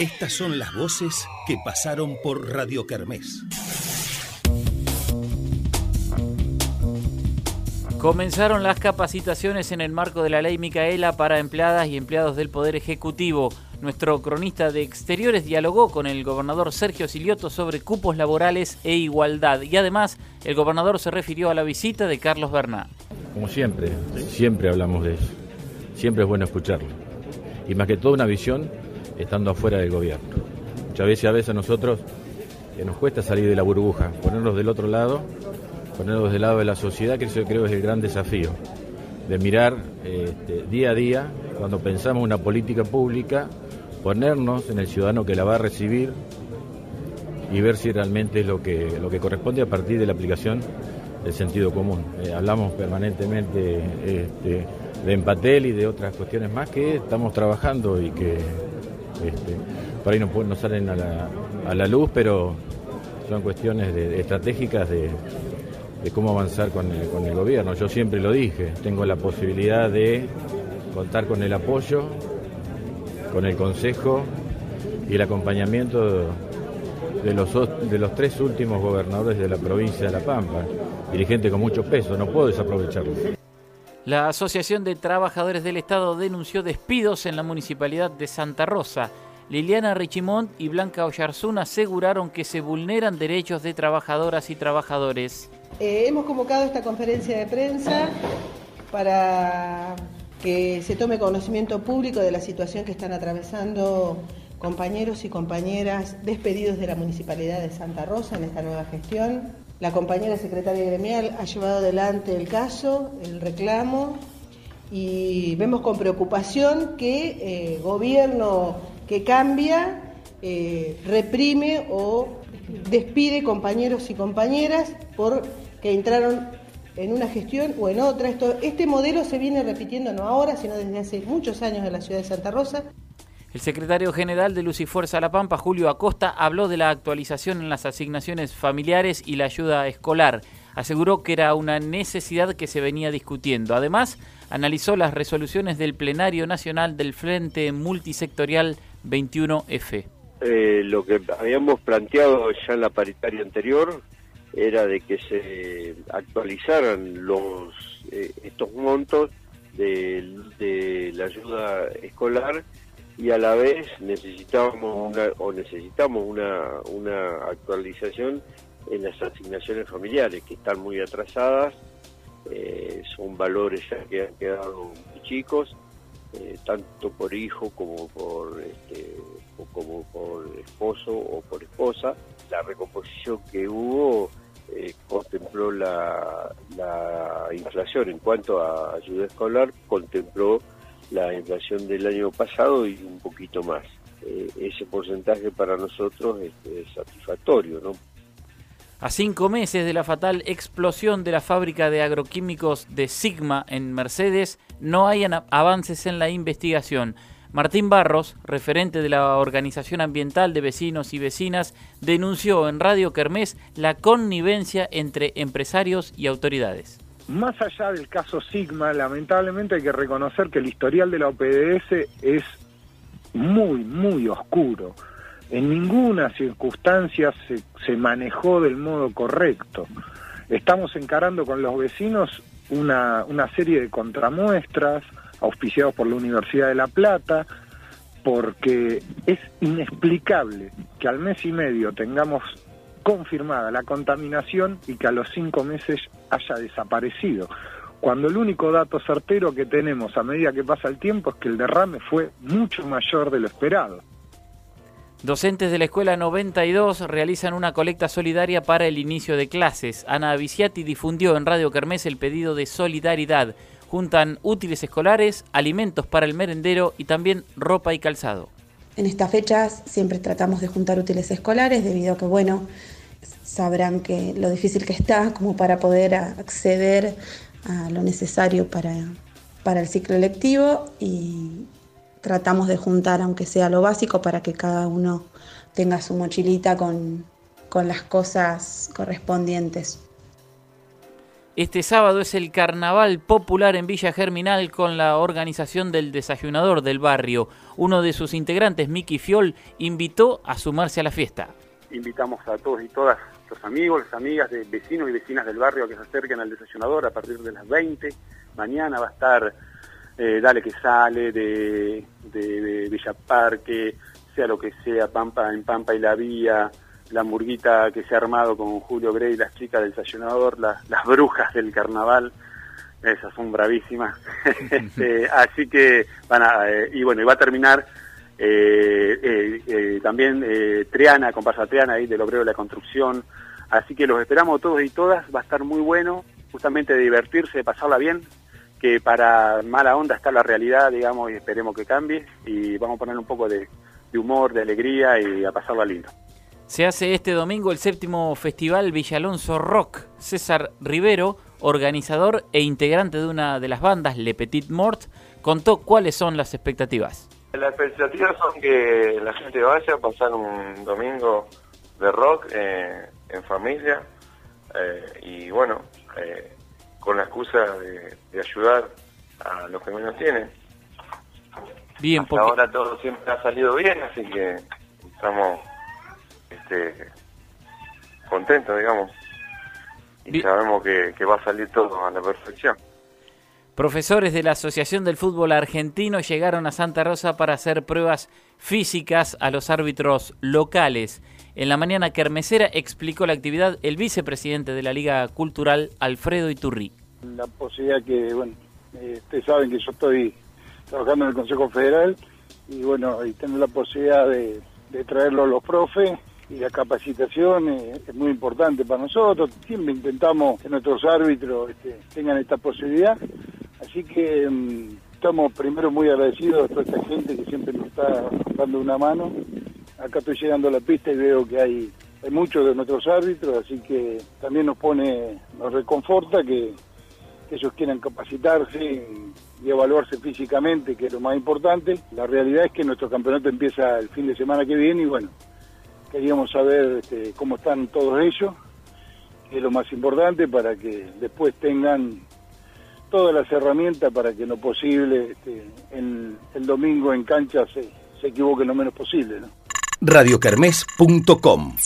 Estas son las voces que pasaron por Radio Kermés. Comenzaron las capacitaciones en el marco de la ley Micaela para empleadas y empleados del Poder Ejecutivo. Nuestro cronista de Exteriores dialogó con el gobernador Sergio Silioto sobre cupos laborales e igualdad y además el gobernador se refirió a la visita de Carlos Berná. Como siempre, siempre hablamos de eso. Siempre es bueno escucharlo. Y más que todo una visión estando afuera del gobierno. Muchas veces a veces a nosotros que nos cuesta salir de la burbuja, ponernos del otro lado ponernos del lado de la sociedad, que eso creo es el gran desafío, de mirar este, día a día, cuando pensamos una política pública, ponernos en el ciudadano que la va a recibir y ver si realmente es lo que, lo que corresponde a partir de la aplicación del sentido común. Eh, hablamos permanentemente este, de Empatel y de otras cuestiones más que estamos trabajando y que este, por ahí no, salen a la, a la luz, pero son cuestiones estratégicas de, de cómo avanzar con el, gobierno. Yo siempre lo dije, tengo la posibilidad de contar con el apoyo, con el consejo y el acompañamiento de los, de los tres últimos gobernadores de la provincia de La Pampa, dirigentes con mucho peso, no puedo desaprovecharlo. La Asociación de Trabajadores del Estado denunció despidos en la municipalidad de Santa Rosa. Liliana Richimont y Blanca Oyarzún aseguraron que se vulneran derechos de trabajadoras y trabajadores. Eh, hemos convocado esta conferencia de prensa para que se tome conocimiento público de la situación que están atravesando compañeros y compañeras despedidos de la Municipalidad de Santa Rosa en esta nueva gestión. La compañera secretaria gremial ha llevado adelante el caso, el reclamo, y vemos con preocupación que eh, gobierno que cambia eh, reprime o despide compañeros y compañeras por que entraron en una gestión o en otra. Esto, este modelo se viene repitiendo no ahora, sino desde hace muchos años en la ciudad de Santa Rosa. El secretario general de Luz y Fuerza La Pampa, Julio Acosta, habló de la actualización en las asignaciones familiares y la ayuda escolar. Aseguró que era una necesidad que se venía discutiendo. Además, analizó las resoluciones del Plenario Nacional del Frente Multisectorial 21F. Eh, lo que habíamos planteado ya en la paritaria anterior, era de que se actualizaran los eh, estos montos de, la ayuda escolar y a la vez necesitábamos una o necesitamos una, una actualización en las asignaciones familiares que están muy atrasadas eh, son valores ya que han quedado muy chicos eh, tanto por hijo como por este, como por esposo o por esposa. La recomposición que hubo eh, contempló la, inflación en cuanto a ayuda escolar, contempló la inflación del año pasado y un poquito más. Eh, ese porcentaje para nosotros es, satisfactorio, ¿no? A cinco meses de la fatal explosión de la fábrica de agroquímicos de Sigma en Mercedes, no hay avances en la investigación. Martín Barros, referente de la Organización Ambiental de Vecinos y Vecinas, denunció en Radio Kermés la connivencia entre empresarios y autoridades. Más allá del caso Sigma, lamentablemente hay que reconocer que el historial de la OPDS es muy, muy oscuro. En ninguna circunstancia se, se manejó del modo correcto. Estamos encarando con los vecinos una, una serie de contramuestras, auspiciados por la Universidad de La Plata, porque es inexplicable que al mes y medio tengamos confirmada la contaminación y que a los cinco meses haya desaparecido, cuando el único dato certero que tenemos a medida que pasa el tiempo es que el derrame fue mucho mayor de lo esperado. Docentes de la Escuela 92 realizan una colecta solidaria para el inicio de clases. Ana Viciati difundió en Radio Kermés el pedido de solidaridad juntan útiles escolares, alimentos para el merendero y también ropa y calzado. En estas fechas siempre tratamos de juntar útiles escolares debido a que, bueno, sabrán que lo difícil que está como para poder acceder a lo necesario para, para el ciclo lectivo y tratamos de juntar aunque sea lo básico para que cada uno tenga su mochilita con, con las cosas correspondientes. Este sábado es el Carnaval Popular en Villa Germinal con la organización del desayunador del barrio. Uno de sus integrantes, Miki Fiol, invitó a sumarse a la fiesta. Invitamos a todos y todas los amigos, las amigas, de vecinos y vecinas del barrio a que se acerquen al desayunador a partir de las 20. Mañana va a estar eh, Dale que sale de, de, Villa Parque, sea lo que sea, Pampa en Pampa y la Vía, la murguita que se ha armado con Julio Grey, las chicas del desayunador, las, las brujas del carnaval, esas son bravísimas. Este, así que van a, eh, y bueno, y va a terminar también Triana, comparsa Triana ahí del obrero de la construcción. Así que los esperamos todos y todas, va a estar muy bueno, justamente divertirse, de pasarla bien, que para mala onda está la realidad, digamos, y esperemos que cambie, y vamos a poner un poco de, de humor, de alegría y a pasarla lindo. Se hace este domingo el séptimo festival Villalonso Rock. César Rivero, organizador e integrante de una de las bandas, Le Petit Mort, contó cuáles son las expectativas. Las expectativas son que la gente vaya a pasar un domingo de rock eh, en familia eh, y bueno, eh, con la excusa de, ayudar a los que menos tienen. Bien, porque... ahora todo siempre ha salido bien, así que estamos este, contento, digamos. Y sabemos que, va a salir todo a la perfección. Profesores de la Asociación del Fútbol Argentino llegaron a Santa Rosa para hacer pruebas físicas a los árbitros locales. En la mañana kermesera explicó la actividad el vicepresidente de la Liga Cultural, Alfredo Iturri. La posibilidad que, bueno, eh, ustedes saben que yo estoy trabajando en el Consejo Federal y bueno, y tener la posibilidad de, de traerlo a los profes y la capacitación es, muy importante para nosotros. Siempre intentamos que nuestros árbitros este, tengan esta posibilidad. Así que mm, estamos primero muy agradecidos a toda esta gente que siempre nos está dando una mano. Acá estoy llegando a la pista y veo que hay, hay muchos de nuestros árbitros, así que también nos pone, nos reconforta que, ellos quieran capacitarse y evaluarse físicamente, que es lo más importante. La realidad es que nuestro campeonato empieza el fin de semana que viene y bueno, queríamos saber este, cómo están todos ellos, que es lo más importante para que después tengan todas las herramientas para que lo posible este, el, domingo en cancha se, se equivoque lo menos posible. ¿no? radiocarmes.com